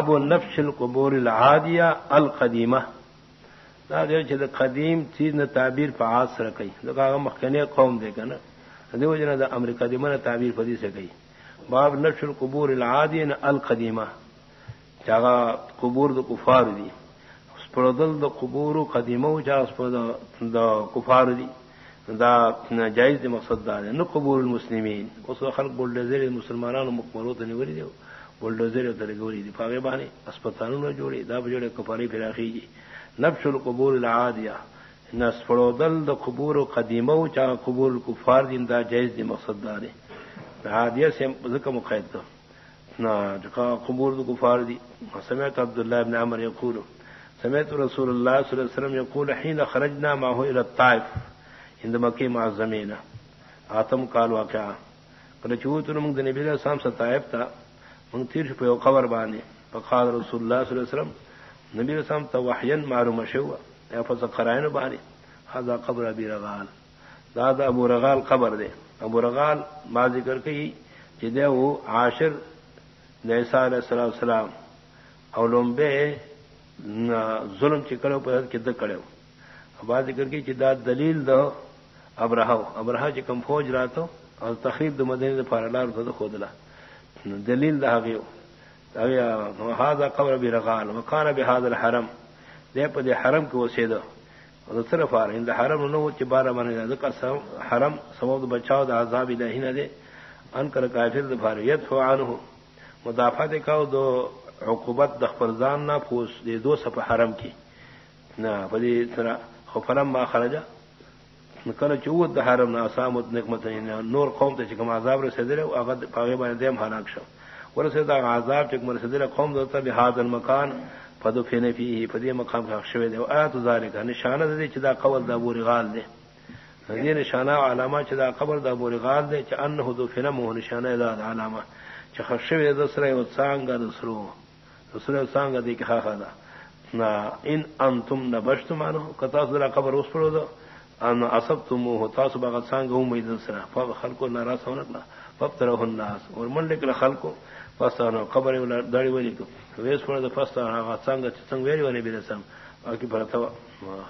ابو نفش القبور العادیہ القدیمہ. دا دیر چھے دا قدیم چیز نا تعبیر پا عاد سر کئی. دا کاغا مخکنی قوم دے کنا. دیو جنا دا امریکہ دیمہ نا تعبیر پا دی سے کئی. باب نفش القبور العادیہ نا القدیمہ. چاگا قبور دا کفار دی. سپردل دا قبور قدیمہ چاگا سپردل دا کفار دی. دا جائز دی مقصد دا دی نا قبور المسلمین. اس خلق بولڈزر مسلمانان مکملو تا نوری دیو بولڈوزر ترگوری دی پاگے بانے اسپتالوں نے جوڑی دا بجوڑے کفاری پھراخی جی نفش القبور العادیہ نسفڑو دل دا قبور و قدیمو چا قبور کفار دین، دا جائز دی، مقصد دارے عادیہ سے ذکر مقید دا نا جکا قبور دا کفار دی سمیت عبداللہ ابن عمر یقول سمیت رسول اللہ صلی اللہ علیہ وسلم یقول، حین خرجنا ما ہو الى الطائف. ہند مکی معظمین آتم قال واقعا قلچوتن چوتن منگ دنبی علیہ السلام سا طائف تا من تیر پہ خبر بانے۔ فقال رسول اللہ صلی اللہ علیہ وسلم، نبی رسام توحین معلوم شوا یا فس قرائن بانے۔ حضا قبر ابی رغال۔ دادا ابو رغال قبر دے۔ ابو رغال ما ذکر کئی جدے وہ عاشر نیسا علیہ السلام السلام او لمبے ظلم چکڑے پر کد کڑے با ذکر کی جدا دلیل دو ابرہو ابرہا چکم فوج رہا تو اور تخریب دو مدینہ پارلار تو خودلا۔ دلیل دا غیو هذا قبر برغال وكان بهذا الحرم. دے پدے حرم کو وسیدہ اور صرف ار ہند حرم نو چ بارہ من ذکر حرم سبب بچاؤ دا عذاب الہی نہ دے ان کر کافر دے بھاریت ہو عنہ مدافعت کا دو عقوبت د فرزان نہ پوس دے دو سپ حرم کی نہ پدی طرح خفرم ما خرجا کله چوت د حرم نه اسامت نعمت نور قوم ته چې کوم عذاب رسیدل او هغه هغه باندې هم هلاک شو. ورسه دا عذاب چې کوم رسیدل قوم دته به هاذ المکان فدو فین فيه فدی مقام کا شوی دی. او آیات ذالک، نشانه دې چې دا قول د ابو رغال دی. دې نشانه علامه چې دا قبر د ابو رغال دی، چې انه دو فین مو، نشانه دا علامه. چې خشوی د سره او څنګه د سرو. سره څنګه دی کې خاخه دا ان انتم نبشتم عنه. کتا سره قبر اوس پرو ان اسب تم ہوتا سب سانگ میدن سرا فب خل کو نارا سونت نا فب طرح الناس. اور من لکھ خل کو فستا خبر داڑی ولی کو ویس پڑ فستا سانگ سنگ ویری ونی بھی رسم باقی بھرتا